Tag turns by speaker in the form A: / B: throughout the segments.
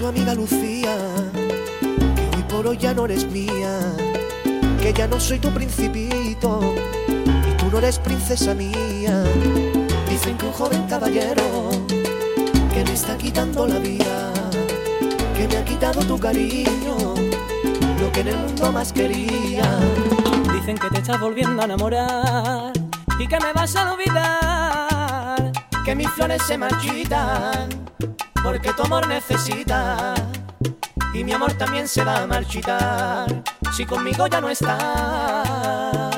A: tu amiga Lucía que hoy por hoy ya no eres mía, que ya no soy tu principito. Y tú no eres princesa mía. Dicen que un joven caballero que me está quitando la vida, que me ha quitado tu cariño, lo que en el mundo más quería.
B: Dicen que te estás volviendo a enamorar y que me vas a olvidar.
A: Que mis flores se marchitan porque tu amor necesita y mi amor también se va a marchitar si conmigo ya no estás.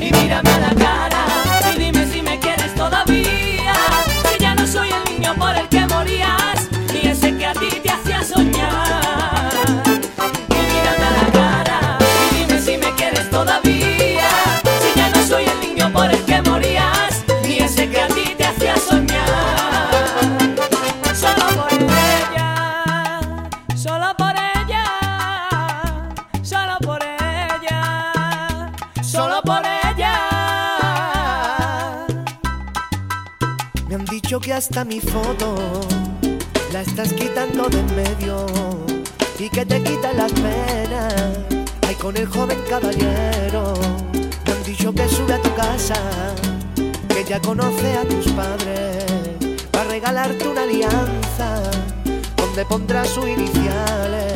B: Y mírame a la cara por ella.
A: Me han dicho que hasta mi foto la estás quitando de en medio y que te quita las penas. Ay, con el joven caballero. Me han dicho que sube a tu casa, que ya conoce a tus padres, para regalarte una alianza donde pondrá sus iniciales.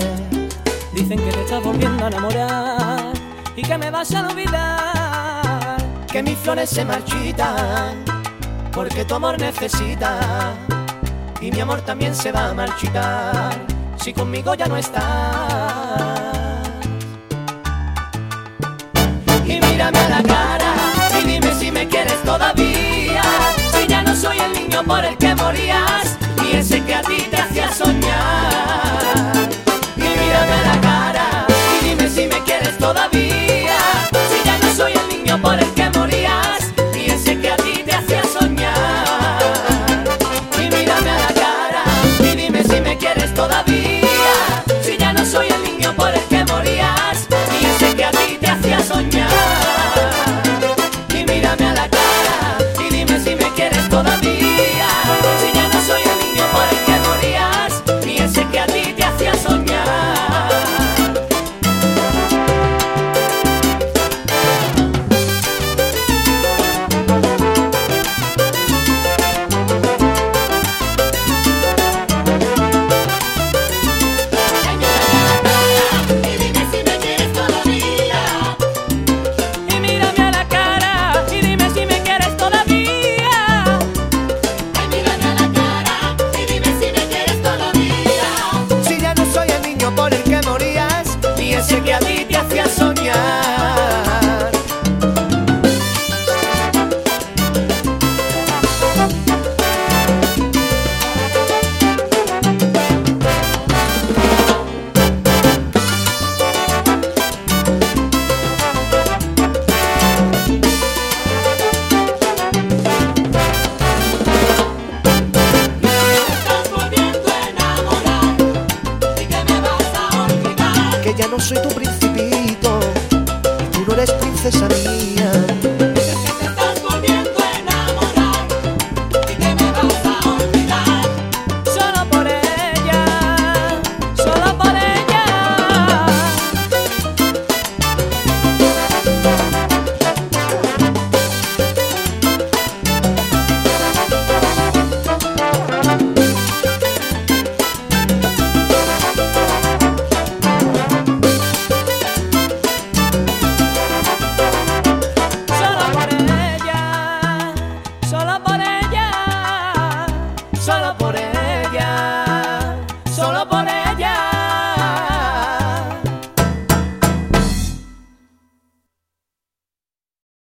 B: Dicen que te estás volviendo a enamorar y que me vas a olvidar.
A: Que mis flores se marchitan porque tu amor necesita y mi amor también se va a marchitar si conmigo ya no estás.
B: Y mírame a la cara y dime si me quieres todavía. Si ya no soy el niño por el que morías, me quieres Ya no soy
A: tu principito, tú no eres princesa mía.